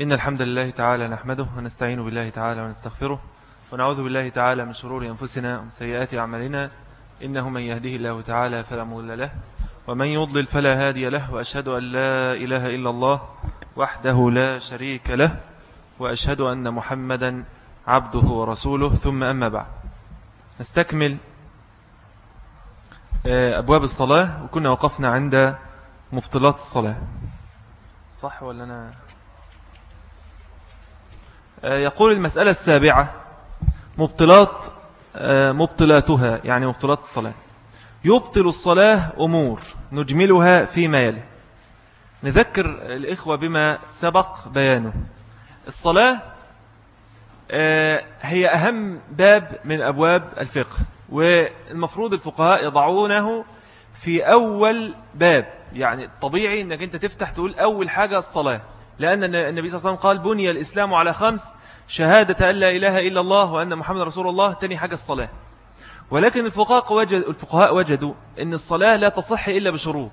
إن الحمد لله تعالى نحمده ونستعين بالله تعالى ونستغفره ونعوذ بالله تعالى من شرور أنفسنا ومن سيئات أعمالنا. إنه من يهده الله تعالى فلا مضل له ومن يضلل فلا هادي له وأشهد أن لا إله إلا الله وحده لا شريك له وأشهد أن محمدا عبده ورسوله. ثم أما بعد نستكمل آه، أبواب الصلاة. وكنا وقفنا عند مبطلات الصلاة. صح ولا أنا؟ يقول المسألة السابعة مبطلات آه، مبطلاتها يعني مبطلات الصلاة. يبطل الصلاة أمور نجملها فيما يلي. نذكر الإخوة بما سبق بيانه. الصلاة آه، هي أهم باب من أبواب الفقه والمفروض الفقهاء يضعونه في أول باب. يعني طبيعي أنك أنت تفتح تقول أول حاجة الصلاة. لأن النبي صلى الله عليه وسلم قال بني الإسلام على خمس شهادة أن لا إله إلا الله وأن محمد رسول الله تاني حاجة الصلاة. ولكن الفقهاء, وجد الفقهاء وجدوا أن الصلاة لا تصح إلا بشروط.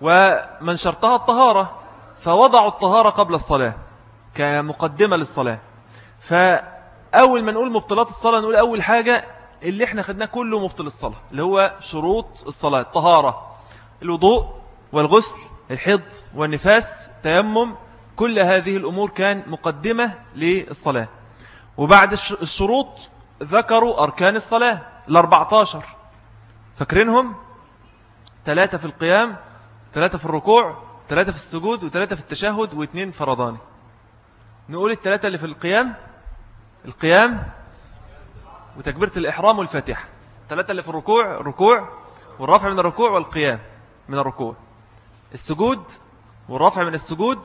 ومن شرطها الطهارة فوضعوا الطهارة قبل الصلاة كمقدمة للصلاة. فأول ما نقول مبطلات الصلاة نقول أول حاجة اللي إحنا خدناه كله مبطل الصلاة اللي هو شروط الصلاة الطهارة الوضوء والغسل الحض والنفاس تيمم كل هذه الأمور كان مقدمة للصلاة. وبعد الشروط ذكروا أركان الصلاة الأربعتاشر. فاكرينهم؟ ثلاثة في القيام ثلاثة في الركوع ثلاثة في السجود وثلاثة في التشهد واثنين فرضاني نقول الثلاثة اللي في القيام القيام وتكبيرة الإحرام والفاتحة. ثلاثة اللي في الركوع الركوع والرفع من الركوع والقيام من الركوع. السجود والرفع من السجود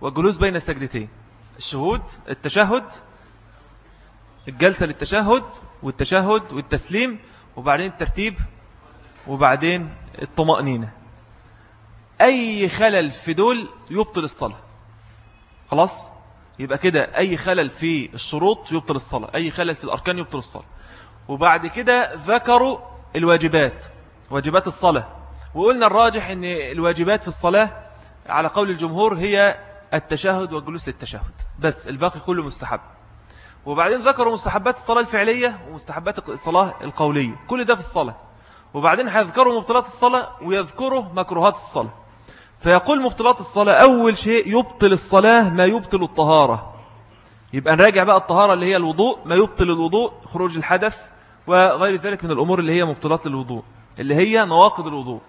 والجلوس بين السجدتين. الشهود التشهد الجلسة للتشهد والتشهد والتسليم وبعدين الترتيب وبعدين الطمأنينة. أي خلل في دول يبطل الصلاة. خلاص؟ يبقى كده أي خلل في الشروط يبطل الصلاة. أي خلل في الأركان يبطل الصلاة. وبعد كده ذكروا الواجبات. واجبات الصلاة. وقلنا الراجح أن الواجبات في الصلاة على قول الجمهور هي التشهد والجلوس للتشهد. بس الباقي كله مستحب. وبعدين ذكروا مستحبات الصلاة الفعلية ومستحبات الصلاة القولية. كل ده في الصلاة. وبعدين هيذكروا مبطلات الصلاة ويذكروا مكروهات الصلاة. فيقول مبطلات الصلاة أول شيء يبطل الصلاة ما يبطل الطهارة. يبقى نراجع بقى الطهارة اللي هي الوضوء ما يبطل الوضوء خروج الحدث وغير ذلك من الأمور اللي هي مبطلات للوضوء اللي هي نواقض الوضوء.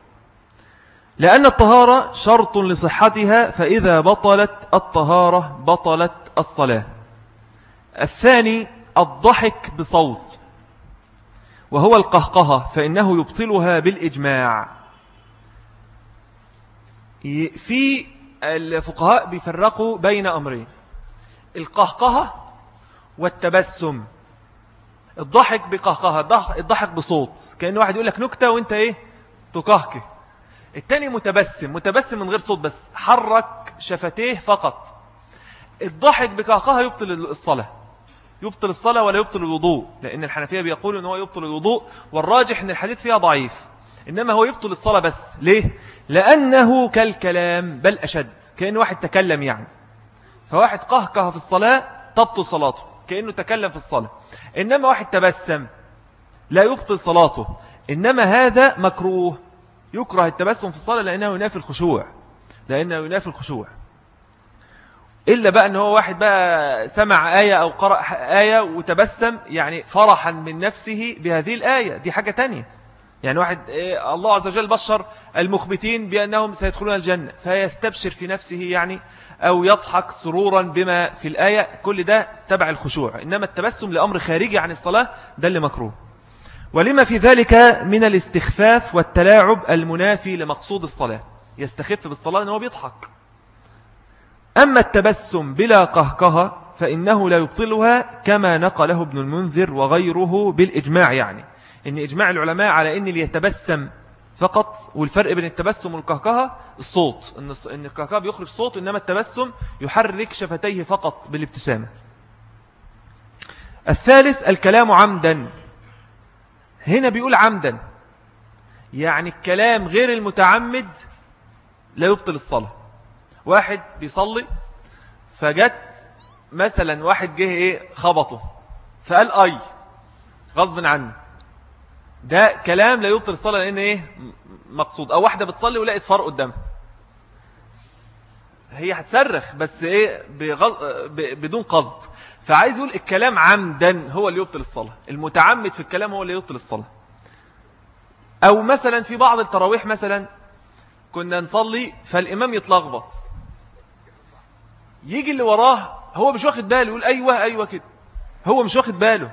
لأن الطهارة شرط لصحتها فإذا بطلت الطهارة بطلت الصلاة. الثاني الضحك بصوت وهو القهقهة فإنه يبطلها بالإجماع. في الفقهاء بيفرقوا بين أمرين القهقهة والتبسم. الضحك بقهقهة الضحك بصوت. كأن واحد يقول لك نكتة وأنت إيه؟ تقهقه. التاني متبسم متبسم من غير صوت بس. حرك شفتيه فقط. الضحك بقهقهة يبطل الصلاة. يبطل الصلاة ولا يبطل الوضوء. لأن الحنفية بيقولوا أنه يبطل الوضوء والراجح أن الحديث فيها ضعيف. إنما هو يبطل الصلاة بس. ليه؟ لأنه كالكلام بل أشد. كأن واحد تكلم يعني. فواحد قهقه في الصلاة تبطل صلاته. كأنه تكلم في الصلاة. إنما واحد تبسم لا يبطل صلاته. إنما هذا مكروه. يكره التبسم في الصلاة لأنه ينافي الخشوع. لأنه ينافي الخشوع. إلا بقى أنه واحد بقى سمع آية أو قرأ آية وتبسم يعني فرحا من نفسه بهذه الآية. دي حاجة تانية. يعني واحد إيه الله عز وجل بشر المخبتين بأنهم سيدخلون الجنة فيستبشر في نفسه يعني أو يضحك سرورا بما في الآية. كل ده تبع الخشوع. إنما التبسم لأمر خارجي عن الصلاة ده اللي مكروه. ولما في ذلك من الاستخفاف والتلاعب المنافي لمقصود الصلاة. يستخف بالصلاة أنه بيضحك. أما التبسم بلا قهقه فإنه لا يبطلها كما نقله ابن المنذر وغيره بالإجماع يعني. إن إجماع العلماء على إن اللي يتبسم فقط والفرق بين التبسم والقهقه الصوت. إن القهقه بيخرج صوت إنما التبسم يحرك شفتيه فقط بالابتسامة. الثالث الكلام عمدا هنا بيقول عمدا. يعني الكلام غير المتعمد لا يبطل الصلاة. واحد بيصلي فجت مثلا واحد جه إيه خبطه فقال أي غصب عنه. ده كلام لا يبطل الصلاة لأن إيه مقصود أو واحدة بتصلي ولقيت فرق قدامها هي هتصرخ بس إيه بغض... بدون قصد فعايز يقول الكلام عمدا هو اللي يبطل الصلاة. المتعمد في الكلام هو اللي يبطل الصلاة. أو مثلا في بعض التراويح مثلا كنا نصلي فالإمام يتلخبط. يجي اللي وراه هو مش واخد باله يقول أيوه أيوه كده. هو مش واخد باله.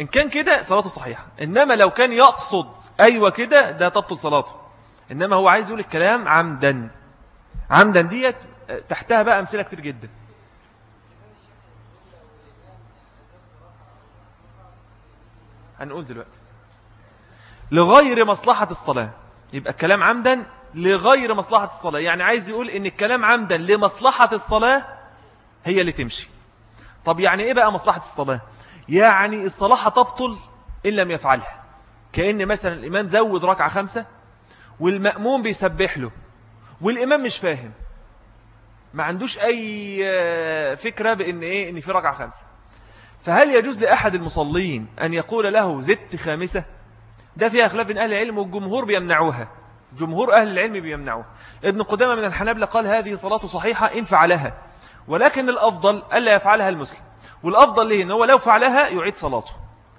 إن كان كده صلاته صحيحة. إنما لو كان يقصد أيوة كده ده تبطل صلاته. إنما هو عايز يقول الكلام عمدا. عمدا ديت تحتها بقى أمثلة كتير جدا. هنقول دلوقتي. لغير مصلحة الصلاة. يبقى الكلام عمدا لغير مصلحة الصلاة. يعني عايز يقول إن الكلام عمدا لمصلحة الصلاة هي اللي تمشي. طب يعني إيه بقى مصلحة الصلاة؟ يعني الصلاة تبطل إن لم يفعلها. كأن مثلا الإمام زود ركعة خمسة والمأموم بيسبح له والإمام مش فاهم. ما عندوش أي فكرة بأن إيه إن في ركعة خمسة. فهل يجوز لأحد المصلين أن يقول له زدت خامسة؟ ده فيها خلاف من أهل العلم والجمهور بيمنعوها. جمهور أهل العلم بيمنعوها. ابن قدامة من الحنابلة قال هذه صلاة صحيحة إن فعلها ولكن الأفضل ألا يفعلها المسلم. والأفضل له إن هو لو فعلها يعيد صلاته.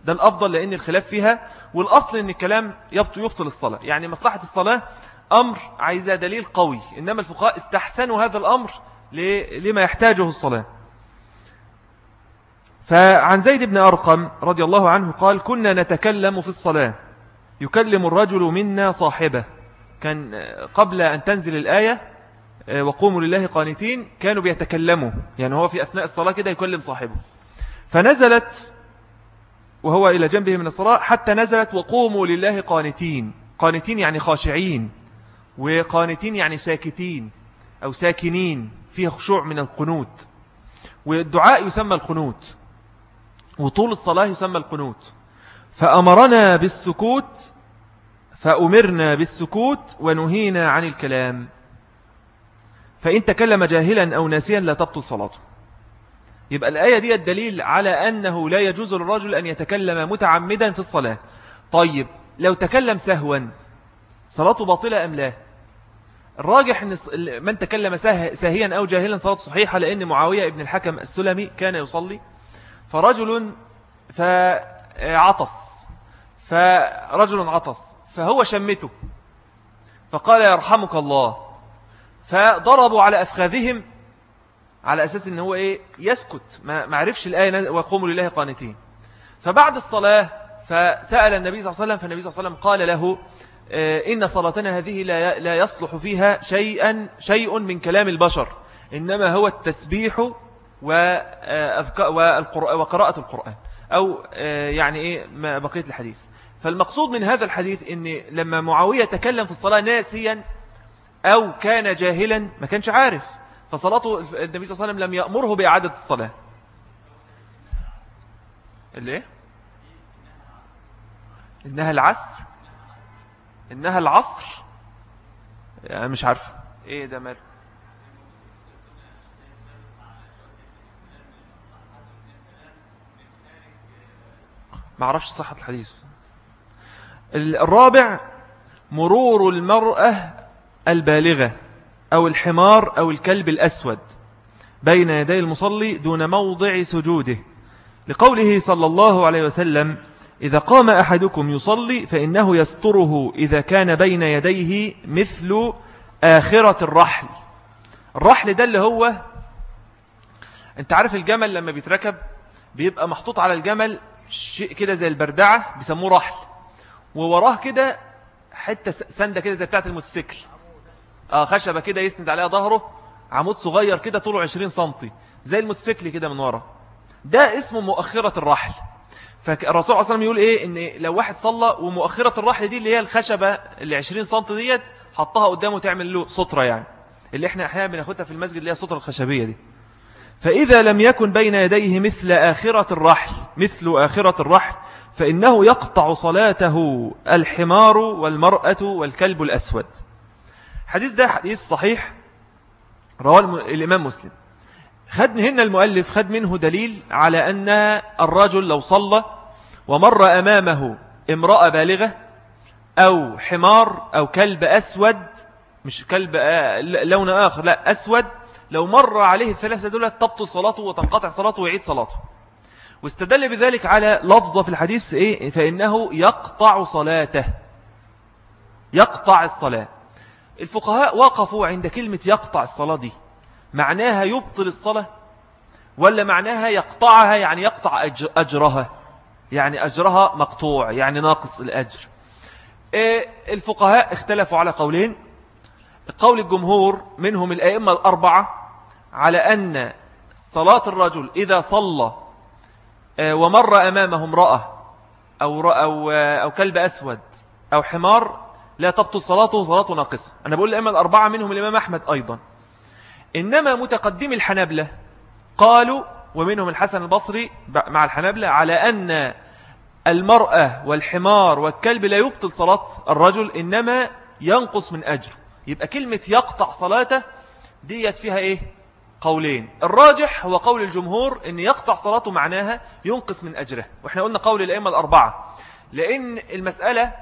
ده الأفضل لأن الخلاف فيها والأصل أن الكلام يبطل, يبطل الصلاة. يعني مصلحة الصلاة أمر عايزة دليل قوي إنما الفقهاء استحسنوا هذا الأمر لما يحتاجه الصلاة. فعن زيد بن أرقم رضي الله عنه قال كنا نتكلم في الصلاة. يكلم الرجل منا صاحبه. كان قبل أن تنزل الآية وقوموا لله قانتين كانوا بيتكلموا. يعني هو في أثناء الصلاة كده يكلم صاحبه. فنزلت وهو إلى جنبه من الصلاة حتى نزلت وقوموا لله قانتين. قانتين يعني خاشعين وقانتين يعني ساكتين أو ساكنين فيه خشوع من القنوت. والدعاء يسمى القنوت. وطول الصلاة يسمى القنوت. فأمرنا بالسكوت فأمرنا بالسكوت ونهينا عن الكلام. فإن تكلم جاهلا أو ناسيا لا تبطل صلاته. يبقى الآية دي الدليل على أنه لا يجوز للرجل أن يتكلم متعمدا في الصلاة. طيب لو تكلم سهوا صلاته باطلة أم لا؟ الراجح أن من تكلم ساهيا أو جاهلا صلاته صحيحة لأن معاوية ابن الحكم السلمي كان يصلي. فرجل فعطس فرجل عطس فهو شمته فقال يرحمك الله فضربوا على أفخاذهم على أساس أنه هو إيه يسكت ما عرفش الآية وقوموا لله قانتين. فبعد الصلاة فسأل النبي صلى الله عليه وسلم فالنبي صلى الله عليه وسلم قال له آه، إن صلاتنا هذه لا يصلح فيها شيئا شيء من كلام البشر إنما هو التسبيح وقراءة القرآن أو آه، يعني إيه بقية الحديث. فالمقصود من هذا الحديث إن لما معاوية تكلم في الصلاة ناسيا أو كان جاهلا ما كانش عارف. فصلاته النبي صلى الله عليه وسلم لم يأمره بإعادة الصلاة. اللي؟ إنها العصر. إنها العصر. يعني مش عارف. إيه ده مال؟ ما عرفش صحة الحديث. الرابع مرور المرأة البالغة أو الحمار أو الكلب الأسود بين يدي المصلي دون موضع سجوده. لقوله صلى الله عليه وسلم إذا قام أحدكم يصلي فإنه يستره إذا كان بين يديه مثل آخرة الرحل. الرحل ده اللي هو أنت عارف الجمل لما بيتركب بيبقى محطوط على الجمل شيء كده زي البردعة بيسموه رحل. ووراه كده حتة سندة كده زي بتاعة الموتوسيكل. آه خشبة كده يسند عليها ظهره عمود صغير كده طوله 20 سنتي زي الموتوسيكل كده من ورا. ده اسمه مؤخرة الرحل. فالرسول عليه وسلم يقول إيه؟ إن لو واحد صلى ومؤخرة الرحل دي اللي هي الخشبة اللي 20 سنتي ديت حطها قدامه تعمل له سطرة يعني. اللي إحنا أحيانا بناخدها في المسجد اللي هي السطرة الخشبية دي. فإذا لم يكن بين يديه مثل آخرة الرحل مثل آخرة الرحل فإنه يقطع صلاته الحمار والمرأة والكلب الأسود. حديث ده حديث صحيح رواه الإمام مسلم. خد هنا المؤلف خد منه دليل على أن الرجل لو صلى ومر أمامه امرأة بالغة أو حمار أو كلب أسود مش كلب لون آخر لا أسود لو مر عليه الثلاثة دولة تبطل صلاته وتنقطع صلاته ويعيد صلاته. واستدل بذلك على لفظة في الحديث إيه؟ فإنه يقطع صلاته. يقطع الصلاة. الفقهاء وقفوا عند كلمة يقطع الصلاة دي. معناها يبطل الصلاة ولا معناها يقطعها يعني يقطع أجرها؟ يعني أجرها مقطوع يعني ناقص الأجر. إيه، الفقهاء اختلفوا على قولين. قول الجمهور منهم الأئمة الأربعة على أن صلاة الرجل إذا صلى ومر أمامه امرأة أو, أو, أو كلب أسود أو حمار لا تبطل صلاته صلاته ناقصة. أنا بقول الأئمة الأربعة منهم الإمام أحمد أيضا. إنما متقدم الحنبلة قالوا ومنهم الحسن البصري مع الحنبلة على أن المرأة والحمار والكلب لا يبطل صلاة الرجل إنما ينقص من أجره. يبقى كلمة يقطع صلاته ديت فيها إيه؟ قولين. الراجح هو قول الجمهور أن يقطع صلاته معناها ينقص من أجره. وإحنا قلنا قول الأئمة الأربعة. لأن المسألة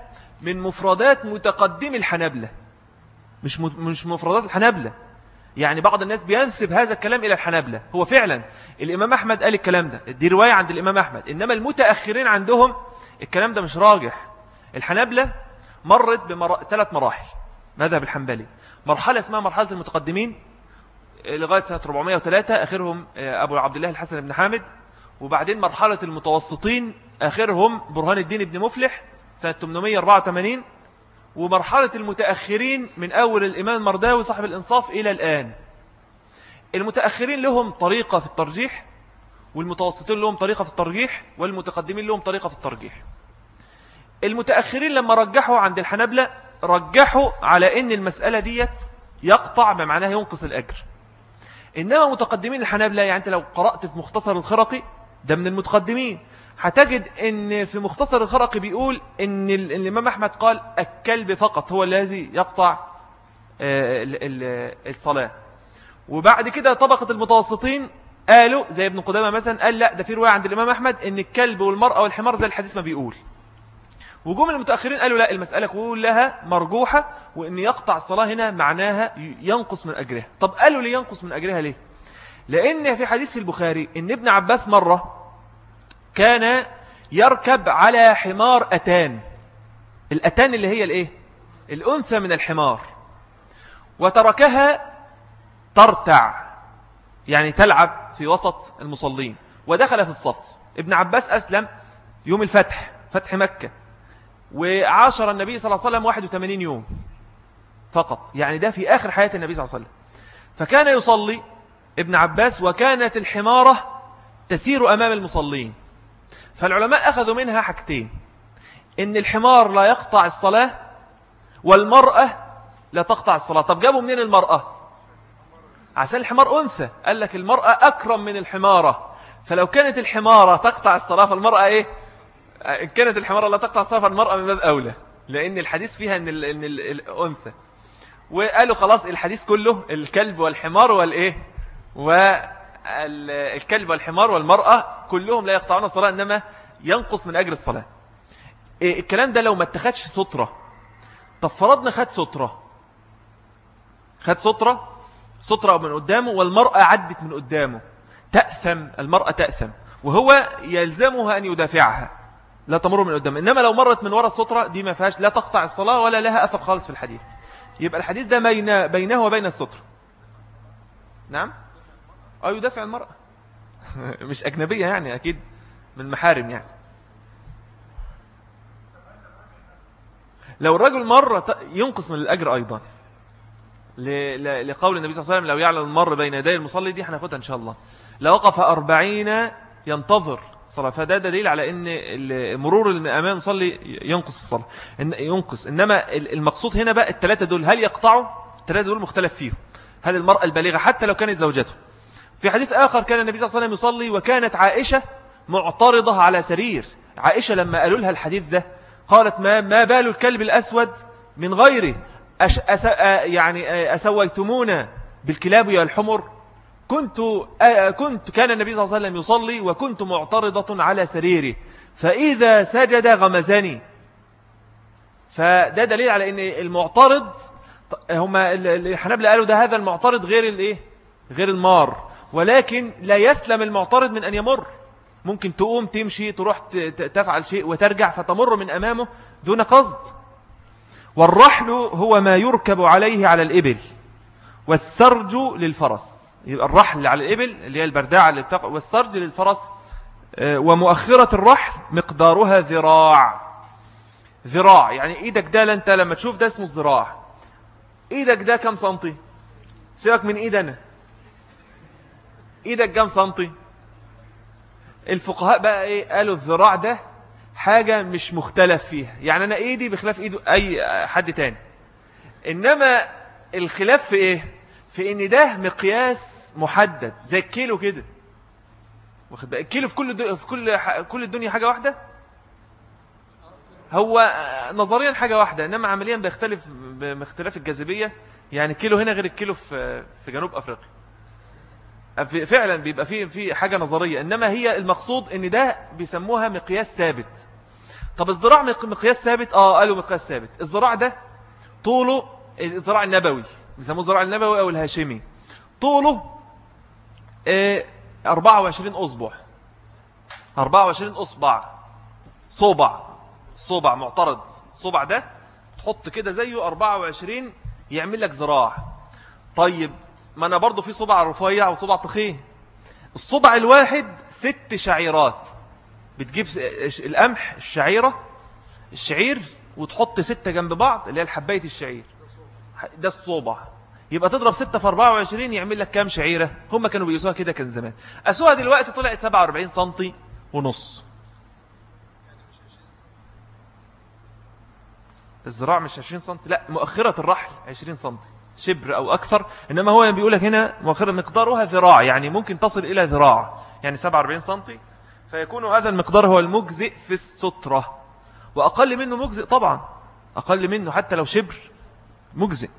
من مفردات متقدم الحنبلة مش مش مفردات الحنبلة يعني بعض الناس بينسب هذا الكلام إلى الحنبلة هو فعلا الإمام أحمد قال الكلام ده. دي رواية عند الإمام أحمد. إنما المتأخرين عندهم الكلام ده مش راجح. الحنبلة مرت بثلاث مراحل. مذهب الحنبلي. مرحلة اسمها مرحلة المتقدمين. لغاية سنة 403 آخرهم آه، أبو عبد الله الحسن بن حامد وبعدين مرحلة المتوسطين آخرهم برهان الدين بن مفلح سنة 884 ومرحلة المتأخرين من أول الإمام المرداوي صاحب الإنصاف إلى الآن. المتأخرين لهم طريقة في الترجيح والمتوسطين لهم طريقة في الترجيح والمتقدمين لهم طريقة في الترجيح. المتأخرين لما رجحوا عند الحنبلة رجحوا على أن المسألة ديت يقطع بمعناه ينقص الأجر. إنما متقدمين الحنبلة يعني أنت لو قرأت في مختصر الخرقي ده من المتقدمين. هتجد إن في مختصر الخرقي بيقول إن الإمام أحمد قال الكلب فقط هو الذي يقطع آه، الصلاة. وبعد كده طبقة المتوسطين قالوا زي ابن قدامة مثلا قال لا ده في رواية عند الإمام أحمد إن الكلب والمرأة والحمار زي الحديث ما بيقول. وجوم المتأخرين قالوا لا المسألة كلها مرجوحة وإن يقطع الصلاة هنا معناها ينقص من أجرها. طب قالوا لي ينقص من أجرها ليه؟ لأن في حديث في البخاري إن ابن عباس مرة كان يركب على حمار أتان. الأتان اللي هي الإيه؟ الأنثى من الحمار. وتركها ترتع يعني تلعب في وسط المصلين. ودخل في الصف. ابن عباس أسلم يوم الفتح فتح مكة. وعاشر النبي صلى الله عليه وسلم 81 يوم فقط. يعني ده في آخر حياة النبي صلى الله عليه وسلم. فكان يصلي ابن عباس وكانت الحمارة تسير أمام المصلين. فالعلماء أخذوا منها حاجتين. إن الحمار لا يقطع الصلاة والمرأة لا تقطع الصلاة. طب جابوا منين المرأة؟ عشان الحمار أنثى. قال لك المرأة أكرم من الحمارة. فلو كانت الحمارة تقطع الصلاة فالمرأة إيه؟ إن كانت الحمارة لا تقطع الصلاة فالمرأة من باب أولى لأن الحديث فيها أن, إن الأنثى. وقالوا خلاص الحديث كله الكلب والحمار والإيه؟ والكلب والحمار والمرأة كلهم لا يقطعون الصلاة إنما ينقص من أجر الصلاة. إيه الكلام ده لو ما اتخدش سترة طب فرضنا خد سترة. خد سترة سترة من قدامه والمرأة عدت من قدامه. تأثم المرأة تأثم وهو يلزمها أن يدافعها. لا تمر من قدامه إنما لو مرت من وراء السترة دي ما فيهاش لا تقطع الصلاة ولا لها أثر خالص في الحديث. يبقى الحديث ده بين بينه وبين السترة. نعم؟ أو يدافع المرأة. مش أجنبية يعني أكيد من محارم يعني. لو الرجل مرة ينقص من الأجر أيضا. لقول النبي صلى الله عليه وسلم لو يعلم المر بين يدي المصلي دي هناخدها إن شاء الله. لو وقف أربعين ينتظر صلاة. فده دليل على أن مرور أمام المصلي ينقص الصلاة. ينقص. إنما المقصود هنا بقى الثلاثة دول هل يقطعوا؟ الثلاثة دول مختلف فيهم. هل المرأة البالغة حتى لو كانت زوجته. في حديث آخر كان النبي صلى الله عليه وسلم يصلي وكانت عائشة معترضة على سرير. عائشة لما قالوا لها الحديث ده قالت ما, ما بال الكلب الأسود من غيره؟ أش أس يعني أسويتمونا بالكلاب والحمر؟ كنت كنت كان النبي صلى الله عليه وسلم يصلي وكنت معترضة على سريره فإذا سجد غمزني. فده دليل على أن المعترض هم الحنابلة قالوا ده هذا المعترض غير الايه غير المار. ولكن لا يسلم المعترض من أن يمر. ممكن تقوم تمشي تروح تفعل شيء وترجع فتمر من أمامه دون قصد. والرحل هو ما يركب عليه على الإبل. والسرج للفرس. يبقى الرحل على الإبل اللي هي البرداعة اللي بتقع والسرج للفرس آه، ومؤخرة الرحل مقدارها ذراع. ذراع يعني إيدك ده أنت لما تشوف ده اسمه الذراع. إيدك ده كم سنتي؟ سيبك من إيد أنا. إيدك كم سنتي؟ الفقهاء بقى إيه؟ قالوا الذراع ده حاجة مش مختلف فيها. يعني أنا إيدي بخلاف إيد أي حد تاني. إنما الخلاف في إيه؟ في إن ده مقياس محدد زي الكيلو كده. واخد بقى؟ الكيلو في كل في كل كل الدنيا حاجة واحدة؟ هو نظريا حاجة واحدة إنما عمليا بيختلف باختلاف الجاذبية. يعني كيلو هنا غير الكيلو في في جنوب أفريقيا. فعلا بيبقى في في حاجة نظرية إنما هي المقصود إن ده بيسموها مقياس ثابت. طب الزراع مقياس ثابت؟ آه قالوا مقياس ثابت. الزراع ده طوله الزراع النبوي. بيسموه الزراع النبوي أو الهاشمي. طوله 24 آه، أصبع. 24 أصبع. صوبع صوبع معترض. الصوبع ده تحط كده زيه 24 يعمل لك زراع طيب ما أنا برضو في صبع رفيع وصبع تخين. الصبع الواحد ست شعيرات. بتجيب القمح الشعيرة الشعير وتحط ستة جنب بعض اللي هي الحباية الشعير. ده الصوبع يبقى تضرب ستة في 24 يعمل لك كام شعيرة؟ هم كانوا بيقيسوها كده كان زمان. أسوها دلوقتي طلعت 47 سنتي ونص. الزراع مش 20 سنتي لا مؤخرة الرحل 20 سنتي شبر أو أكثر. إنما هو بيقول لك هنا مؤخرة مقدارها ذراع يعني ممكن تصل إلى ذراع يعني 47 سنتي. فيكون هذا المقدار هو المجزئ في السترة. وأقل منه مجزئ طبعا أقل منه حتى لو شبر. مجزئ.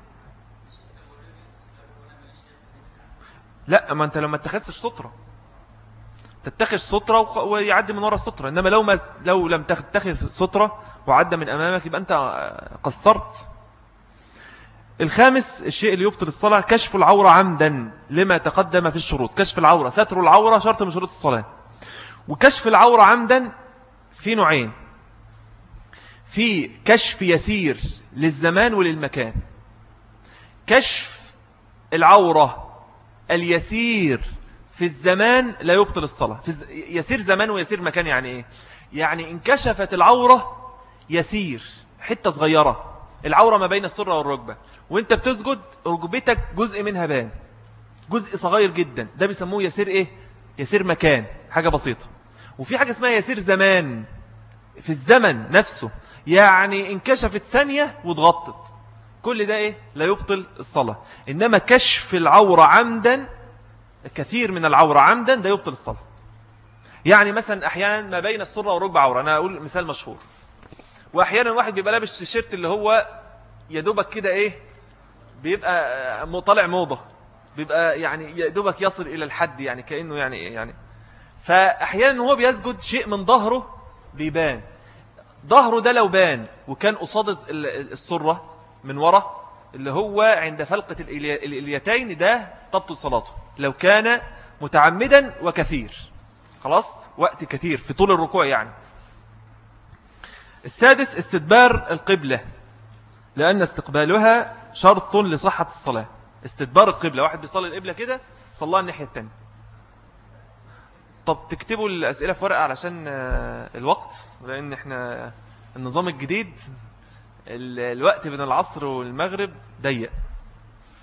لا ما أنت لما اتخذتش سترة. تتخذ سترة ويعدي من وراء السترة إنما لو, ما لو لم تتخذ سترة وعدى من أمامك يبقى أنت قصرت. الخامس الشيء اللي يبطل الصلاة كشف العورة عمدا لما تقدم في الشروط. كشف العورة. ستر العورة شرط من شروط الصلاة. وكشف العورة عمدا في نوعين. في كشف يسير للزمان وللمكان. كشف العورة اليسير في الزمان لا يبطل الصلاة. في يسير زمان ويسير مكان يعني إيه؟ يعني انكشفت العورة يسير حتة صغيرة. العورة ما بين السرة والركبة. وإنت بتسجد ركبتك جزء منها بان جزء صغير جدا. ده بيسموه يسير إيه؟ يسير مكان. حاجة بسيطة. وفي حاجة اسمها يسير زمان في الزمن نفسه. يعني انكشفت ثانية واتغطت. كل ده إيه؟ لا يبطل الصلاة. إنما كشف العورة عمدا كثير من العورة عمدا ده يبطل الصلاة. يعني مثلا أحيانا ما بين السرة والركبة عورة أنا أقول مثال مشهور. واحيانا واحد بيبقى لابس التيشيرت اللي هو يدوبك كده إيه؟ بيبقى مطلع موضة. بيبقى يعني يدوبك يصل إلى الحد يعني كأنه يعني يعني. فاحيانا هو بيسجد شيء من ظهره بيبان. ظهره ده لو بان وكان قصاد السرة من ورا اللي هو عند فلقة الإليتين ده تبطل صلاته. لو كان متعمدا وكثير. خلاص؟ وقت كثير في طول الركوع يعني. السادس استدبار القبلة. لأن استقبالها شرط لصحة الصلاة. استدبار القبلة. واحد بيصلي القبلة كده صلى الناحية التانية. طب تكتبوا الأسئلة في ورقة علشان آه، الوقت لأن إحنا النظام الجديد الوقت بين العصر والمغرب ضيق.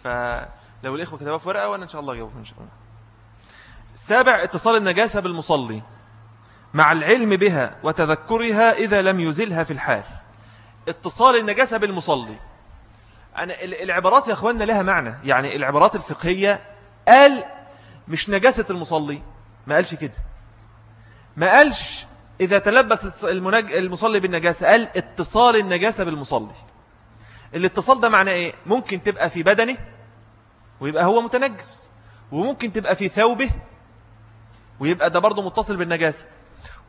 فلو الإخوة كتبوا في ورقة وأنا إن شاء الله أجاوبهم إن شاء الله. السابع اتصال النجاسة بالمصلي. مع العلم بها وتذكرها إذا لم يزلها في الحال. اتصال النجاسة بالمصلي. أنا العبارات يا أخواننا لها معنى. يعني العبارات الفقهية قال مش نجاسة المصلي. ما قالش كده. ما قالش إذا تلبس المصلي بالنجاسة قال اتصال النجاسة بالمصلي. الاتصال ده معناه إيه؟ ممكن تبقى في بدنه ويبقى هو متنجس وممكن تبقى في ثوبه ويبقى ده برضه متصل بالنجاسة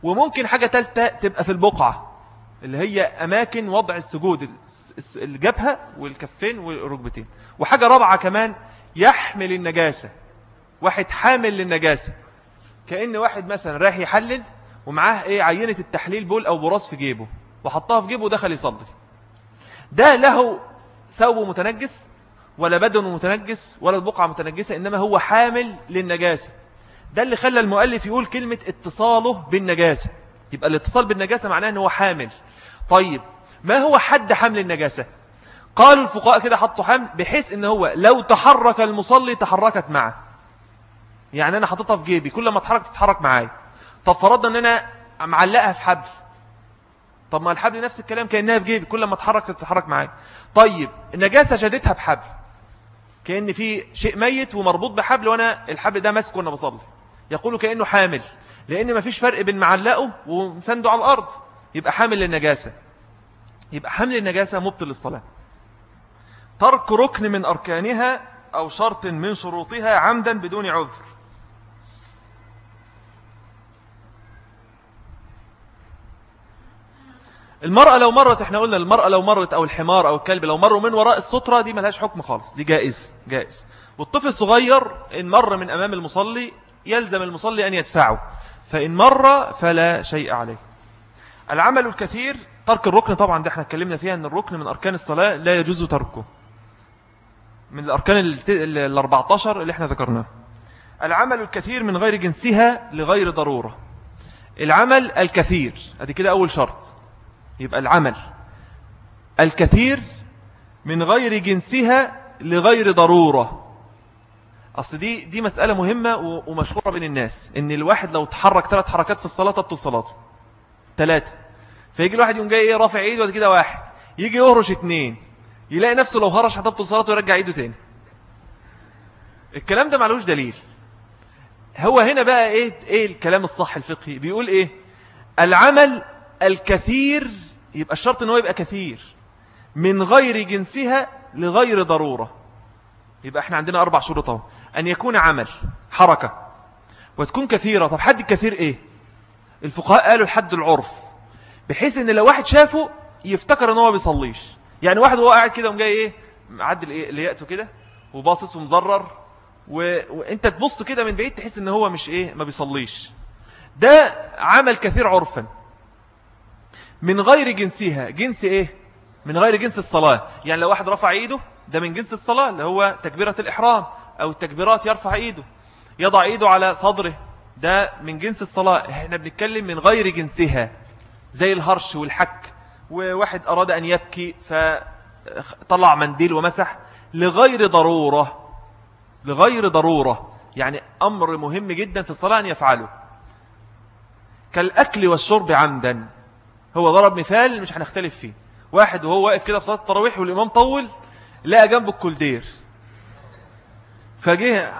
وممكن حاجة تالتة تبقى في البقعة اللي هي أماكن وضع السجود الجبهة والكفين والركبتين. وحاجة رابعة كمان يحمل النجاسة. واحد حامل للنجاسة. كأن واحد مثلا رايح يحلل ومعاه إيه عينة التحليل بول أو براس في جيبه وحطها في جيبه ودخل يصلي. ده له ثوبه متنجس ولا بدنه متنجس ولا البقعة متنجسة إنما هو حامل للنجاسة. ده اللي خلى المؤلف يقول كلمة اتصاله بالنجاسة. يبقى الاتصال بالنجاسة معناه أنه حامل. طيب ما هو حد حمل النجاسة؟ قالوا الفقهاء كده حطوا حمل بحيث إن هو لو تحرك المصلي تحركت معه. يعني أنا حطيتها في جيبي. كل ما اتحرك تتحرك معايا. طب فرضنا إن أنا معلقها في حبل. طب ما الحبل نفس الكلام كأنها في جيبي. كل ما اتحرك تتحرك معايا. طيب النجاسة شدتها بحبل. كأن في شيء ميت ومربوط بحبل وأنا الحبل ده ماسكه وأنا بصلي. يقول كأنه حامل. لأن ما فيش فرق بين معلقه ومسنده على الأرض. يبقى حامل للنجاسة. يبقى حمل النجاسة مبطل للصلاة. ترك ركن من أركانها أو شرط من شروطها عمدا بدون عذر. المرأة لو مرت إحنا قلنا المرأة لو مرت أو الحمار أو الكلب لو مروا من وراء السطرة دي ملهاش حكم خالص دي جائز جائز. والطفل الصغير إن مر من أمام المصلي يلزم المصلي أن يدفعه فإن مر فلا شيء عليه. العمل الكثير ترك الركن طبعا ده إحنا اتكلمنا فيها أن الركن من أركان الصلاة لا يجوز تركه. من الأركان ال 14 اللي إحنا ذكرناه. العمل الكثير من غير جنسها لغير ضرورة. العمل الكثير هذه كده أول شرط. يبقى العمل. الكثير من غير جنسها لغير ضرورة. أصل دي دي مسألة مهمة ومشهورة بين الناس. إن الواحد لو تحرك ثلاث حركات في الصلاة تبطل صلاته. ثلاثة فيجي الواحد يوم جاي إيه رافع إيده وكده كده واحد. يجي يهرش اثنين يلاقي نفسه لو هرش هتبطل صلاته ويرجع إيده تاني. الكلام ده معلوش دليل. هو هنا بقى إيه إيه الكلام الصح الفقهي؟ بيقول إيه؟ العمل الكثير يبقى الشرط إن هو يبقى كثير. من غير جنسها لغير ضرورة. يبقى إحنا عندنا أربع شروط أن يكون عمل حركة. وتكون كثيرة. طب حد الكثير إيه؟ الفقهاء قالوا الحد العرف. بحيث إن لو واحد شافه يفتكر إن هو بيصليش. يعني واحد وهو قاعد كده ومجاي إيه؟ معدل إيه لياقته كده. وباصص ومزرر. و... وأنت تبص كده من بعيد تحس إن هو مش إيه؟ ما بيصليش. ده عمل كثير عرفا. من غير جنسها جنس إيه؟ من غير جنس الصلاة. يعني لو واحد رفع إيده ده من جنس الصلاة اللي هو تكبيرة الإحرام أو التكبيرات يرفع إيده. يضع إيده على صدره ده من جنس الصلاة. إحنا بنتكلم من غير جنسها. زي الهرش والحك. وواحد أراد أن يبكي فطلع منديل ومسح. لغير ضرورة. لغير ضرورة. يعني أمر مهم جدا في الصلاة أن يفعله. كالأكل والشرب عمدا. هو ضرب مثال مش هنختلف فيه. واحد وهو واقف كده في صلاة التراويح والإمام طول لقى جنبه الكولدير. فجه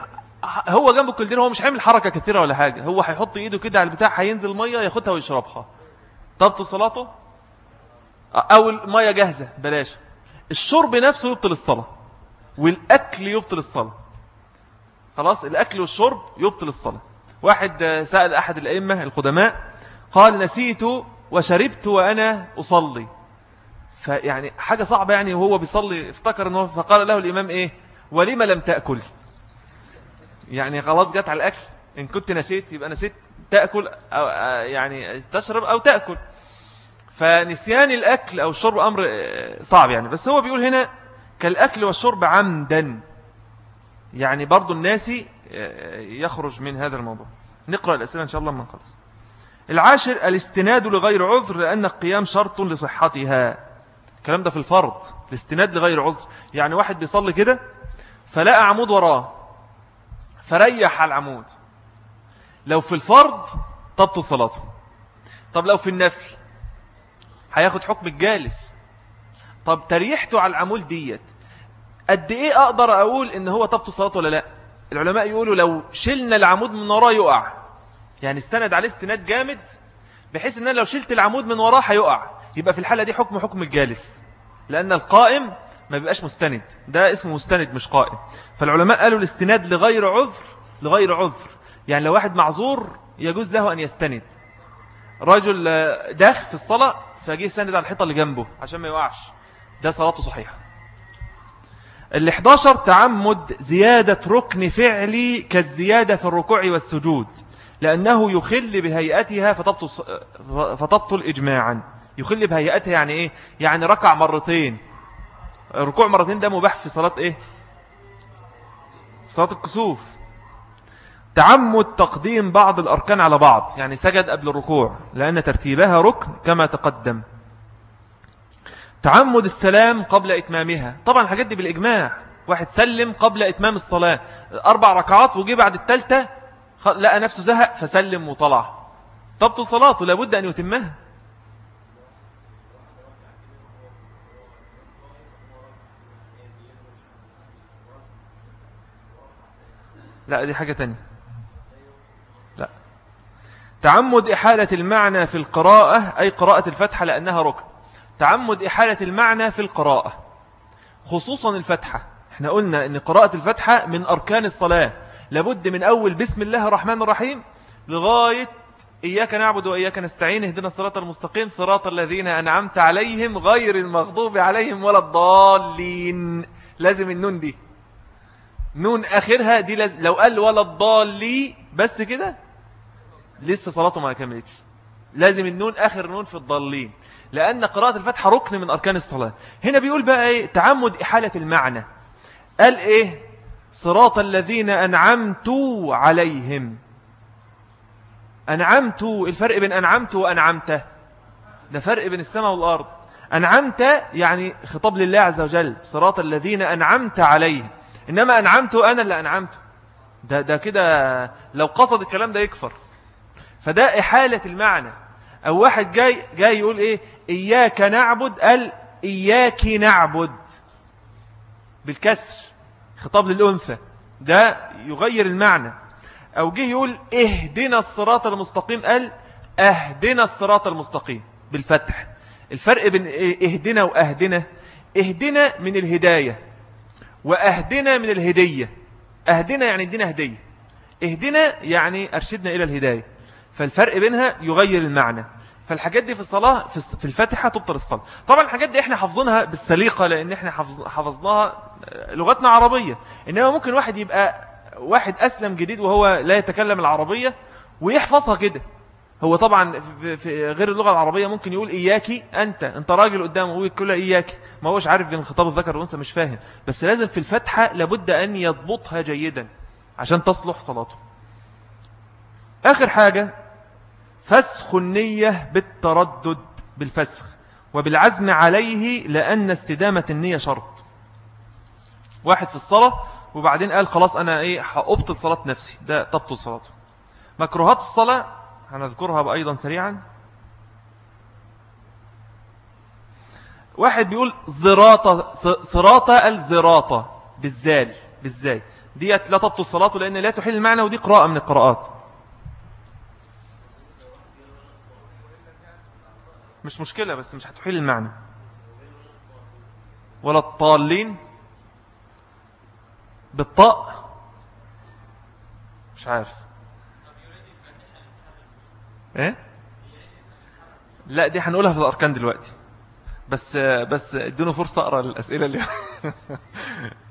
هو جنبه الكولدير هو مش هيعمل حركة كثيرة ولا حاجة. هو هيحط إيده كده على البتاع هينزل مية ياخدها ويشربها. تبطل صلاته؟ أو المية جاهزة بلاش. الشرب نفسه يبطل الصلاة والأكل يبطل الصلاة. خلاص الأكل والشرب يبطل الصلاة. واحد سأل أحد الأئمة القدماء قال نسيت وشربت وأنا أصلي. فيعني حاجة صعبة يعني وهو بيصلي افتكر أنه فقال له الإمام إيه؟ ولما لم تأكل؟ يعني خلاص جت على الأكل. إن كنت نسيت يبقى نسيت تأكل أو يعني تشرب أو تأكل. فنسيان الأكل أو الشرب أمر صعب يعني. بس هو بيقول هنا كالأكل والشرب عمدا. يعني برضو الناس يخرج من هذا الموضوع. نقرأ الأسئلة إن شاء الله من خلص العاشر الاستناد لغير عذر لأن القيام شرط لصحتها. الكلام ده في الفرض الاستناد لغير عذر. يعني واحد بيصلي كده فلقى عمود وراه فريح على العمود. لو في الفرض تبطل صلاته. طب لو في النفل هياخد حكم الجالس. طب تريحته على العمود ديت قد إيه أقدر أقول إن هو تبطل صلاته ولا لأ؟ العلماء يقولوا لو شلنا العمود من وراه يقع. يعني استند عليه استناد جامد بحيث إن لو شلت العمود من وراه هيقع. يبقى في الحالة دي حكم حكم الجالس. لأن القائم ما بيبقاش مستند. ده اسمه مستند مش قائم. فالعلماء قالوا الاستناد لغير عذر لغير عذر. يعني لو واحد معذور يجوز له أن يستند. رجل داخ في الصلاة فجيه سند على الحيطة اللي جنبه عشان ما يوقعش ده صلاته صحيحة. ال 11 تعمد زيادة ركن فعلي كالزيادة في الركوع والسجود. لأنه يخل بهيئتها فتبطل, فتبطل إجماعا. يخل بهيئتها يعني إيه؟ يعني ركع مرتين. الركوع مرتين ده مباح في صلاة إيه؟ صلاة الكسوف. تعمد تقديم بعض الأركان على بعض. يعني سجد قبل الركوع لأن ترتيبها ركن كما تقدم. تعمد السلام قبل إتمامها. طبعا الحاجات دي بالإجماع. واحد سلم قبل إتمام الصلاة. أربع ركعات وجي بعد التالتة لقى نفسه زهق فسلم وطلع. تبطل صلاته لابد أن يتمها. لا دي حاجة تانية. لا. تعمد إحالة المعنى في القراءة أي قراءة الفتحة لأنها ركن. تعمد إحالة المعنى في القراءة خصوصا الفتحة. إحنا قلنا إن قراءة الفتحة من أركان الصلاة. لابد من أول بسم الله الرحمن الرحيم لغاية إياك نعبد وإياك نستعين اهدنا الصراط المستقيم صراط الذين أنعمت عليهم غير المغضوب عليهم ولا الضالين. لازم النون دي. نون آخرها دي لازم لو قال ولا الضالي بس كده لسه صلاته ما كملتش. لازم النون آخر نون في الضالين. لأن قراءة الفتحة ركن من أركان الصلاة. هنا بيقول بقى إيه؟ تعمد إحالة المعنى. قال إيه؟ صراط الذين أنعمت عليهم. أنعمت الفرق بين أنعمت وأنعمت ده فرق بين السماء والأرض. أنعمت يعني خطاب لله عز وجل. صراط الذين أنعمت عليهم. إنما أنعمت أنا اللي أنعمت. ده, ده كده لو قصد الكلام ده يكفر. فده إحالة المعنى. أو واحد جاي, جاي يقول إيه؟ إياك نعبد قال إياك نعبد. بالكسر. خطاب للأنثى. ده يغير المعنى. أو جه يقول اهدنا الصراط المستقيم. قال اهدنا الصراط المستقيم بالفتح. الفرق بين اهدنا واهدنا. اهدنا من الهداية وأهدنا من الهدية. أهدنا يعني ادينا هدية. اهدنا يعني أرشدنا إلى الهداية. فالفرق بينها يغير المعنى. فالحاجات دي في الصلاة في الفاتحة تبطل الصلاة. طبعا الحاجات دي إحنا حافظينها بالسليقة لأن إحنا حفظناها لغتنا عربية. إنما ممكن واحد يبقى واحد أسلم جديد وهو لا يتكلم العربية ويحفظها كده. هو طبعا في غير اللغة العربية ممكن يقول إياكي أنت. أنت راجل قدامه ويقول كلها إياكي. ما هوش عارف بين خطاب الذكر والأنثى مش فاهم. بس لازم في الفتحة لابد أن يضبطها جيدا عشان تصلح صلاته. آخر حاجة فسخ النية بالتردد بالفسخ وبالعزم عليه لأن استدامة النية شرط. واحد في الصلاة وبعدين قال خلاص أنا إيه هأبطل صلاة نفسي. ده تبطل صلاته. مكروهات الصلاة هنذكرها أيضا سريعا. واحد بيقول زراطة صراطة الزراطة بالزال بالزاي. ديت لا تبطل صلاته لأن لا تحل المعنى ودي قراءة من القراءات. مش مشكلة بس مش هتحل المعنى. ولا الطالين بالطاء؟ مش عارف. إيه؟ لا دي هنقولها في الأركان دلوقتي. بس بس ادوني فرصة أقرأ الأسئلة اللي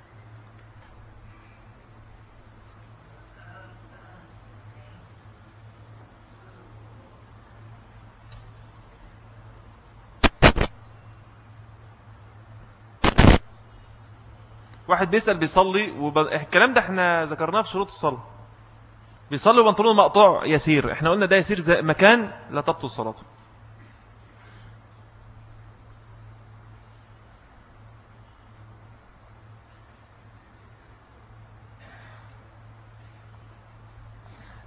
واحد بيسأل بيصلي وب... الكلام ده إحنا ذكرناه في شروط الصلاة. بيصلي وبنطلون مقطوع يسير. إحنا قلنا ده يسير زي مكان لا تبطل صلاته.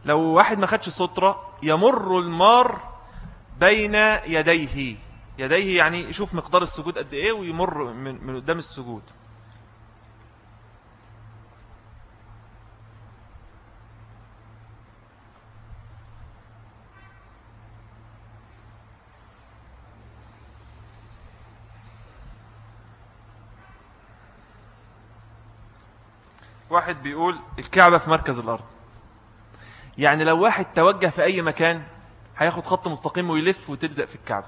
لو واحد ما خدش سترة يمر المار بين يديه. يديه يعني يشوف مقدار السجود قد إيه ويمر من, من قدام السجود. واحد بيقول الكعبة في مركز الأرض. يعني لو واحد توجه في أي مكان هياخد خط مستقيم ويلف وتبدأ في الكعبة.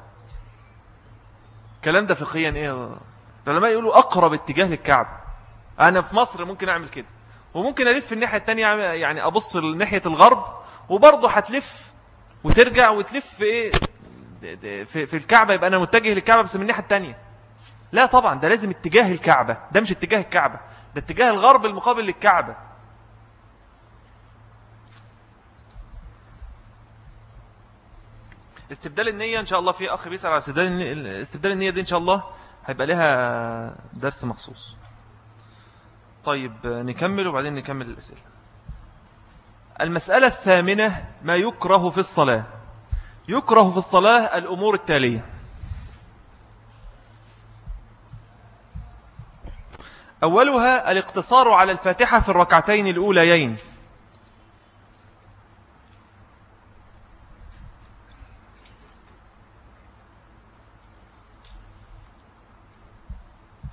الكلام ده فقهيا إيه العلماء يقولوا أقرب اتجاه للكعبة. أنا في مصر ممكن أعمل كده. وممكن ألف الناحية التانية يعني أبص لناحية الغرب وبرضه هتلف وترجع وتلف إيه؟ في, في الكعبة يبقى أنا متجه للكعبة بس من الناحية التانية. لا طبعا ده لازم اتجاه الكعبة ده مش اتجاه الكعبة. ده اتجاه الغرب المقابل للكعبة. استبدال النية إن شاء الله في أخ بيسأل على استبدال النية دي إن شاء الله هيبقى لها درس مخصوص. طيب نكمل وبعدين نكمل الأسئلة. المسألة الثامنة ما يكره في الصلاة؟ يكره في الصلاة الأمور التالية. أولها الاقتصار على الفاتحة في الركعتين الأوليين.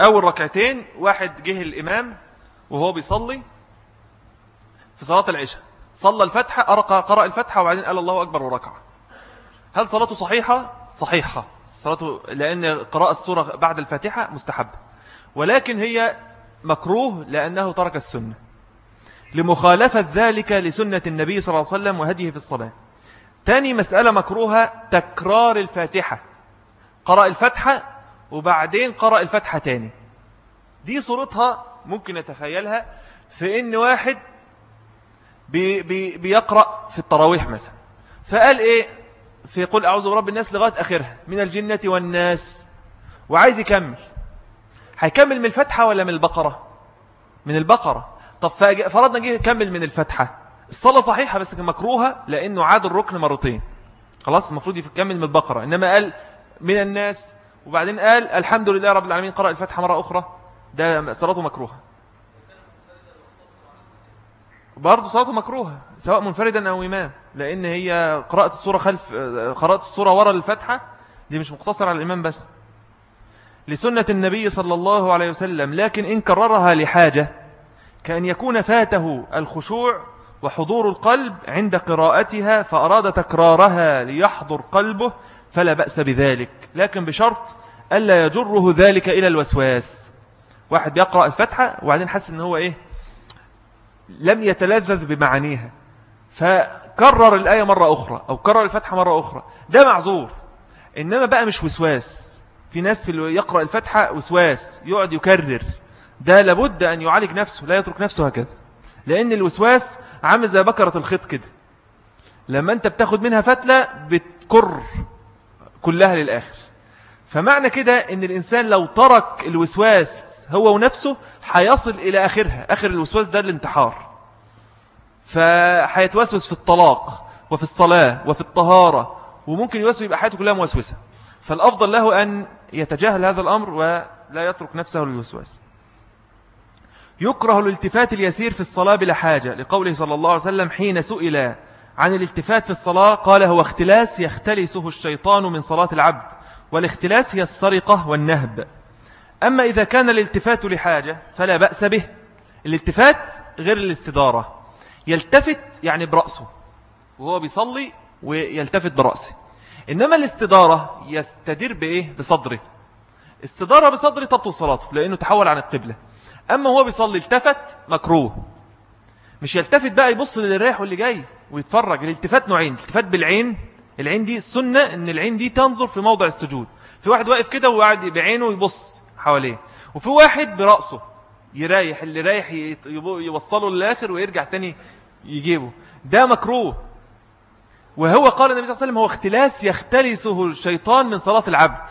أول ركعتين واحد جه الإمام وهو بيصلي في صلاة العشاء. صلى الفتحة قرأ الفتحة وبعدين قال الله أكبر وركع. هل صلاته صحيحة؟ صحيحة. صلاته لأن قراءة السورة بعد الفاتحة مستحب ولكن هي مكروه لأنه ترك السنة. لمخالفة ذلك لسنة النبي صلى الله عليه وسلم وهديه في الصلاة. تاني مسألة مكروهة تكرار الفاتحة. قرأ الفتحة وبعدين قرأ الفتحة تاني. دي صورتها ممكن نتخيلها في إن واحد بي بي بيقرأ في التراويح مثلا. فقال إيه؟ في قل أعوذ برب الناس لغاية آخرها. من الجنة والناس. وعايز يكمل. هيكمل من الفتحة ولا من البقرة؟ من البقرة. طب فرضنا جه يكمل من الفتحة الصلاة صحيحة بس مكروهة لأنه عاد الركن مرتين. خلاص المفروض يكمل من البقرة. إنما قال من الناس وبعدين قال الحمد لله رب العالمين قرأ الفتحة مرة أخرى. ده صلاته مكروهة. برضه صلاته مكروهة سواء منفردا أو إمام لأن هي قراءة الصورة خلف قراءة الصورة وراء الفتحة دي مش مقتصر على الإمام بس. لسنة النبي صلى الله عليه وسلم لكن إن كررها لحاجة كأن يكون فاته الخشوع وحضور القلب عند قراءتها فأراد تكرارها ليحضر قلبه فلا بأس بذلك. لكن بشرط ألا يجره ذلك إلى الوسواس. واحد بيقرأ الفتحة وبعدين حس أنه هو إيه لم يتلذذ بمعانيها. فكرر الآية مرة أخرى أو كرر الفتحة مرة أخرى. ده معذور. إنما بقى مش وسواس. في ناس في يقرأ الفتحة وسواس يقعد يكرر. ده لابد أن يعالج نفسه لا يترك نفسه هكذا. لأن الوسواس عامل زي بكرة الخيط كده. لما أنت بتاخد منها فتلة بتكر كلها للآخر. فمعنى كده إن الإنسان لو ترك الوسواس هو ونفسه حيصل إلى آخرها. آخر الوسواس ده الانتحار. فحيتوسوس في الطلاق وفي الصلاة وفي الطهارة وممكن يوسوس يبقى حياته كلها موسوسة. فالأفضل له أن يتجاهل هذا الأمر ولا يترك نفسه للوسواس. يكره الالتفات اليسير في الصلاة بلا حاجة لقوله صلى الله عليه وسلم حين سئل عن الالتفات في الصلاة قال هو اختلاس يختلسه الشيطان من صلاة العبد والاختلاس هي السرقة والنهب. أما إذا كان الالتفات لحاجة فلا بأس به. الالتفات غير الاستدارة. يلتفت يعني برأسه وهو بيصلي ويلتفت برأسه. إنما الاستدارة يستدير بإيه؟ بصدره. استدارة بصدره تبطل صلاته لأنه تحول عن القبلة. أما هو بيصلي التفت مكروه. مش يلتفت بقى يبص للرايح واللي جاي ويتفرج. الالتفات نوعين الالتفات بالعين. العين دي السنة إن العين دي تنظر في موضع السجود. في واحد واقف كده وقاعد بعينه يبص حواليه. وفي واحد برأسه يريح اللي رايح يوصله للآخر ويرجع تاني يجيبه. ده مكروه. وهو قال النبي صلى الله عليه وسلم هو اختلاس يختلسه الشيطان من صلاة العبد.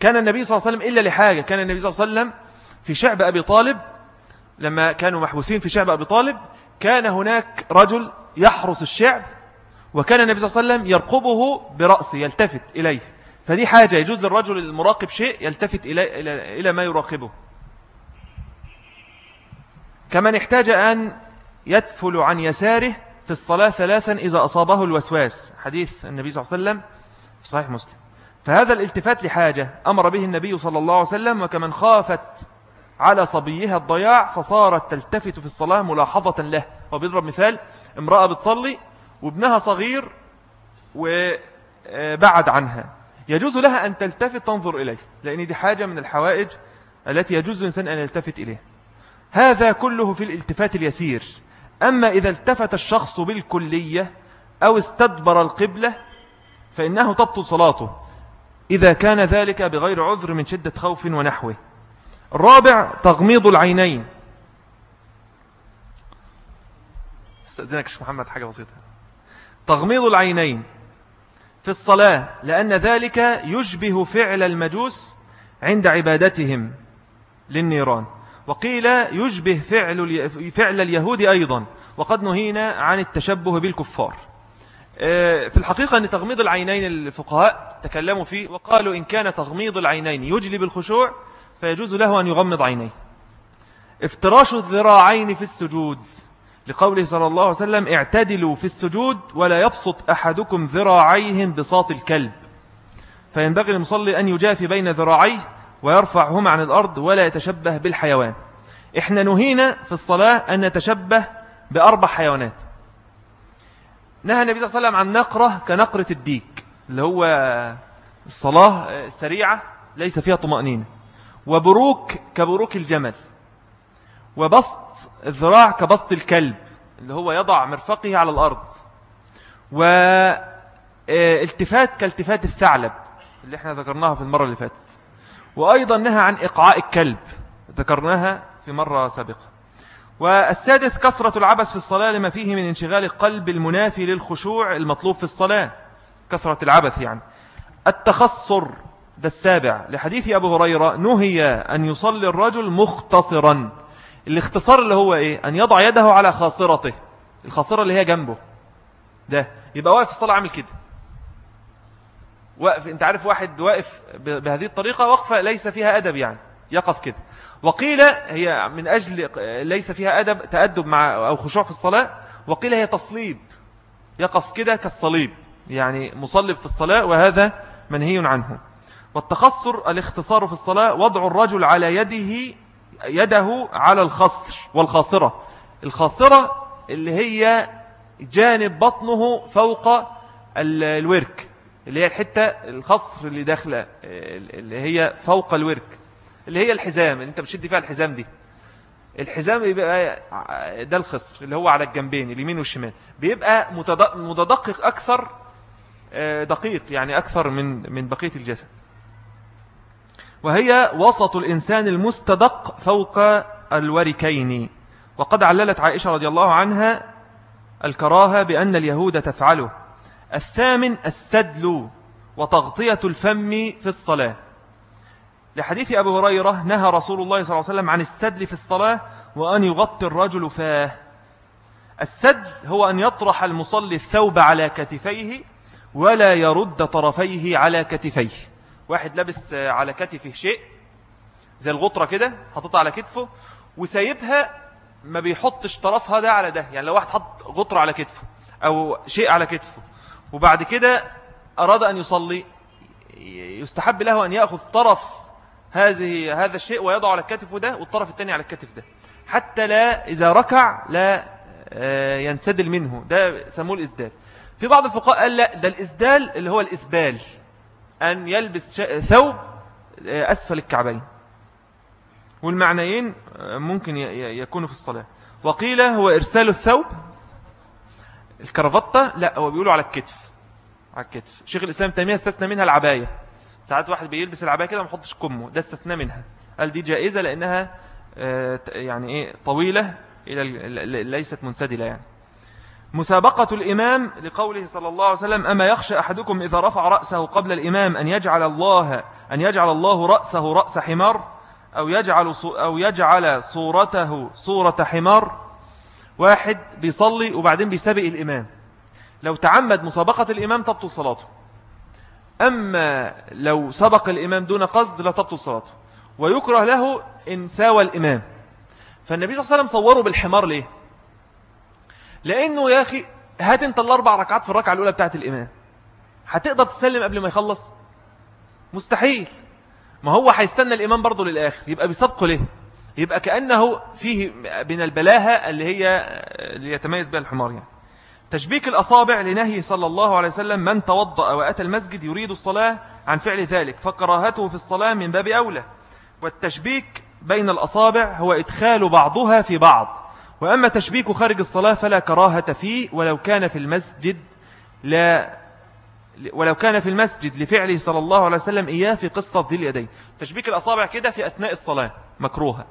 كان النبي صلى الله عليه وسلم إلا لحاجة. كان النبي صلى الله عليه وسلم في شعب أبي طالب لما كانوا محبوسين في شعب أبي طالب كان هناك رجل يحرس الشعب وكان النبي صلى الله عليه وسلم يرقبه برأسه يلتفت إليه. فدي حاجة يجوز للرجل المراقب شيء يلتفت إلى, إلى, ما يراقبه. كمن احتاج أن يدفل عن يساره في الصلاة ثلاثا إذا أصابه الوسواس. حديث النبي صلى الله عليه وسلم في صحيح مسلم. فهذا الالتفات لحاجة. أمر به النبي صلى الله عليه وسلم وكمن خافت على صبيها الضياع فصارت تلتفت في الصلاة ملاحظة له. وبيضرب مثال امرأة بتصلي وابنها صغير وبعد عنها. يجوز لها أن تلتفت تنظر إليه لأن دي حاجة من الحوائج التي يجوز الإنسان أن يلتفت إليه هذا كله في الالتفات اليسير. أما إذا التفت الشخص بالكلية أو استدبر القبلة فإنه تبطل صلاته. إذا كان ذلك بغير عذر من شدة خوف ونحوه. الرابع تغميض العينين. استأذنك شيخ محمد حاجة بسيطة. تغميض العينين في الصلاة لأن ذلك يشبه فعل المجوس عند عبادتهم للنيران. وقيل يشبه فعل, فعل اليهود أيضا. وقد نهينا عن التشبه بالكفار. آه، في الحقيقة أن تغميض العينين الفقهاء تكلموا فيه وقالوا إن كان تغميض العينين يجلب الخشوع فيجوز له أن يغمض عينيه. افتراش الذراعين في السجود. لقوله صلى الله عليه وسلم اعتدلوا في السجود ولا يبسط أحدكم ذراعيه بساط الكلب. فينبغي المصلي أن يجافي بين ذراعيه ويرفعهما عن الأرض ولا يتشبه بالحيوان. إحنا نهينا في الصلاة أن نتشبه بأربع حيوانات. نهى النبي صلى الله عليه وسلم عن نقرة كنقرة الديك اللي هو الصلاة سريعة ليس فيها طمأنينة. وبروك كبروك الجمل. وبسط الذراع كبسط الكلب اللي هو يضع مرفقه على الأرض. والتفات كالتفات الثعلب اللي إحنا ذكرناها في المرة اللي فاتت. وأيضا نهى عن إقعاء الكلب. ذكرناها في مرة سابقة. والسادس كثرة العبث في الصلاة لما فيه من انشغال قلب المنافي للخشوع المطلوب في الصلاة. كثرة العبث يعني. التخصر ده السابع. لحديث أبو هريرة نهي أن يصلي الرجل مختصرا. الاختصار اللي هو إيه؟ أن يضع يده على خاصرته. الخاصرة اللي هي جنبه. ده. يبقى واقف في الصلاة عامل كده. واقف انت عارف واحد واقف بهذه الطريقة وقفة ليس فيها أدب يعني يقف كده. وقيل هي من أجل ليس فيها أدب تأدب مع أو خشوع في الصلاة وقيل هي تصليب. يقف كده كالصليب يعني مصلب في الصلاة وهذا منهي عنه. والتخصر الاختصار في الصلاة وضع الرجل على يده يده على الخصر والخاصرة. الخاصرة اللي هي جانب بطنه فوق الورك. اللي هي الحتة الخصر اللي داخلة اللي هي فوق الورك اللي هي الحزام اللي انت بتشد فيها الحزام دي. الحزام بيبقى ده الخصر اللي هو على الجنبين اليمين والشمال. بيبقى متدقق أكثر آه، دقيق يعني أكثر من من بقية الجسد. وهي وسط الإنسان المستدق فوق الوركين. وقد عللت عائشة رضي الله عنها الكراهة بأن اليهود تفعله. الثامن السدل وتغطية الفم في الصلاة. لحديث أبي هريرة نهى رسول الله صلى الله عليه وسلم عن السدل في الصلاة وأن يغطي الرجل فاه. السدل هو أن يطرح المصلي الثوب على كتفيه ولا يرد طرفيه على كتفيه. واحد لابس على كتفه شيء زي الغطرة كده حطتها على كتفه وسايبها ما بيحطش طرفها ده على ده. يعني لو واحد حط غطرة على كتفه أو شيء على كتفه وبعد كده أراد أن يصلي يستحب له أن يأخذ طرف هذه هذا الشيء ويضع على الكتف ده والطرف الثاني على الكتف ده. حتى لا إذا ركع لا آه، ينسدل منه. ده سموه الإسدال. في بعض الفقهاء قال لا ده الإسدال اللي هو الإسبال. أن يلبس ثوب آه، أسفل الكعبين. والمعنيين آه، ممكن يكونوا في الصلاة. وقيل هو إرسال الثوب الكرافطة لا هو بيقولوا على الكتف على الكتف. شيخ الإسلام تيمية استثنى منها العباية. ساعات واحد بيلبس العباية كده ما يحطش كمه ده استثنى منها. قال دي جائزة لأنها آه، يعني إيه طويلة إلى ليست منسدلة يعني. مسابقة الإمام لقوله صلى الله عليه وسلم أما يخشى أحدكم إذا رفع رأسه قبل الإمام أن يجعل الله أن يجعل الله رأسه رأس حمار أو يجعل أو يجعل صورته صورة حمار واحد بيصلي وبعدين بيسابق الإمام. لو تعمد مسابقة الإمام تبطل صلاته. أما لو سبق الإمام دون قصد لا تبطل صلاته. ويكره له إن ساوى الإمام. فالنبي صلى الله عليه وسلم صوروا بالحمار ليه؟ لأنه يا أخي هات أنت الأربع ركعات في الركعة الأولى بتاعت الإمام. هتقدر تسلم قبل ما يخلص؟ مستحيل. ما هو هيستنى الإمام برضه للآخر. يبقى بيسبقه ليه؟ يبقى كأنه فيه من البلاهة اللي هي اللي يتميز بها الحمار يعني. تشبيك الأصابع لنهي صلى الله عليه وسلم من توضأ وأتى المسجد يريد الصلاة عن فعل ذلك فكراهته في الصلاة من باب أولى. والتشبيك بين الأصابع هو إدخال بعضها في بعض. وأما تشبيك خارج الصلاة فلا كراهة فيه ولو كان في المسجد لا ولو كان في المسجد لفعله صلى الله عليه وسلم إياه في قصة ذي اليدين. تشبيك الأصابع كده في أثناء الصلاة مكروهة.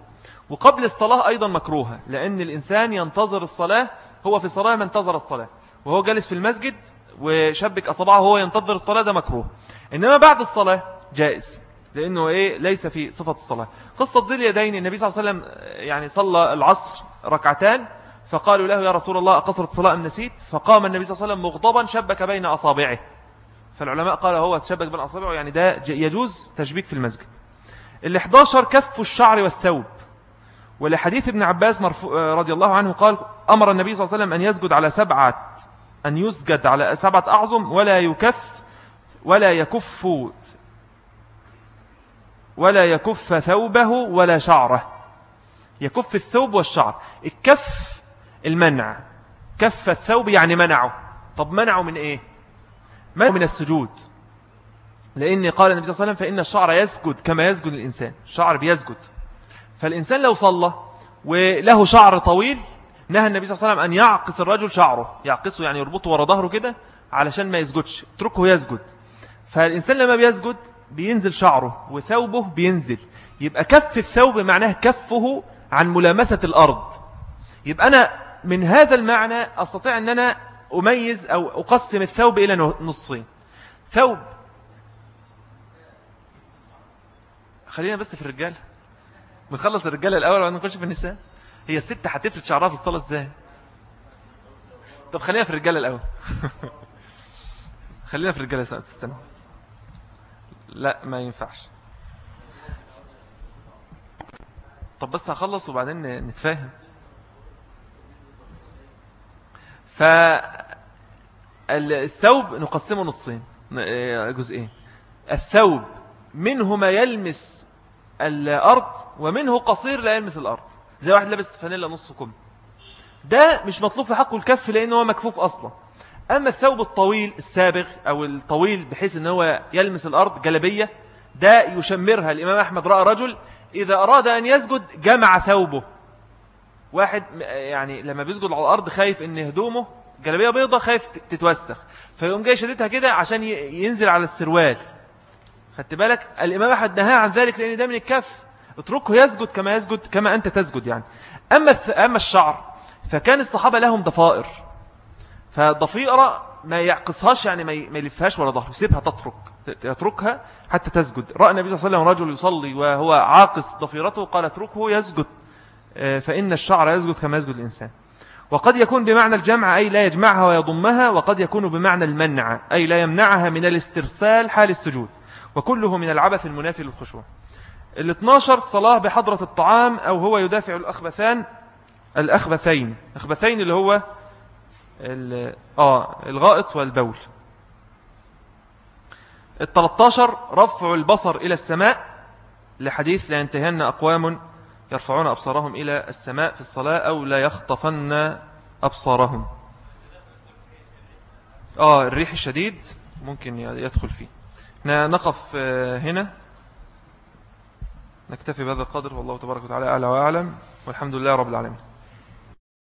وقبل الصلاة أيضا مكروهة لأن الإنسان ينتظر الصلاة هو في صلاة من انتظر الصلاة. وهو جالس في المسجد وشبك أصابعه وهو ينتظر الصلاة ده مكروه. إنما بعد الصلاة جائز لأنه إيه؟ ليس في صفة الصلاة. قصة ذي اليدين النبي صلى الله عليه وسلم يعني صلى العصر ركعتان فقالوا له يا رسول الله أقصرت الصلاة أم نسيت؟ فقام النبي صلى الله عليه وسلم مغضبا شبك بين أصابعه. فالعلماء قال هو تشبك بين أصابعه يعني ده يجوز تشبيك في المسجد. ال 11 كف الشعر والثوب. ولحديث ابن عباس رضي الله عنه قال أمر النبي صلى الله عليه وسلم أن يسجد على سبعة أن يسجد على سبعة أعظم ولا يكف ولا يكف ولا يكف ثوبه ولا شعره. يكف الثوب والشعر. الكف المنع. كف الثوب يعني منعه. طب منعه من إيه؟ منعه من السجود. لأن قال النبي صلى الله عليه وسلم فإن الشعر يسجد كما يسجد الإنسان. الشعر بيسجد. فالإنسان لو صلى وله شعر طويل نهى النبي صلى الله عليه وسلم أن يعقص الرجل شعره يعقصه يعني يربطه ورا ظهره كده علشان ما يسجدش اتركه يسجد. فالإنسان لما بيسجد بينزل شعره وثوبه بينزل يبقى كف الثوب معناه كفه عن ملامسة الأرض. يبقى أنا من هذا المعنى أستطيع أن أنا أميز أو أقسم الثوب إلى نصين. ثوب. خلينا بس في الرجال. نخلص الرجال الأول وبعدين نخش في النساء؟ هي الست هتفرد شعرها في الصلاة إزاي؟ طب خلينا في الرجال الأول. خلينا في الرجال استنى. لا ما ينفعش. طب بس هخلص وبعدين نتفاهم. فالثوب نقسمه نصين. جزئين. الثوب منه ما يلمس الأرض ومنه قصير لا يلمس الأرض. زي واحد لابس فانيلا نص كم. ده مش مطلوب في حقه الكف لأنه هو مكفوف أصلا. أما الثوب الطويل السابغ أو الطويل بحيث أنه يلمس الأرض جلبية ده يشمرها. الإمام أحمد رأى رجل إذا أراد أن يسجد جمع ثوبه. واحد يعني لما بيسجد على الأرض خايف أن هدومه جلبية بيضة خايف تتوسخ. فيقوم جاي شدتها كده عشان ينزل على السروال. خدت بالك؟ الإمام أحمد نهى عن ذلك لأن ده من الكف اتركه يسجد كما يسجد كما أنت تسجد يعني. أما, أما الشعر فكان الصحابة لهم ضفائر. فضفيرة ما يعقصهاش يعني ما يلفهاش ولا ظهره يسيبها تترك يتركها حتى تسجد. رأى النبي صلى الله عليه وسلم رجل يصلي وهو عاقص ضفيرته قال اتركه يسجد. آه، فإن الشعر يسجد كما يسجد الإنسان. وقد يكون بمعنى الجمع أي لا يجمعها ويضمها وقد يكون بمعنى المنع أي لا يمنعها من الاسترسال حال السجود. وكله من العبث المنافي للخشوع. ال 12 صلاة بحضرة الطعام أو هو يدافع الأخبثان الأخبثين. أخبثين اللي هو آه الغائط والبول. ال 13 رفع البصر إلى السماء. لحديث لا ينتهن أقوام يرفعون أبصارهم إلى السماء في الصلاة أو لا يخطفن أبصارهم. آه الريح الشديد ممكن يدخل فيه. نقف آه، هنا. نكتفي بهذا القدر والله تبارك وتعالى أعلى وأعلم والحمد لله رب العالمين.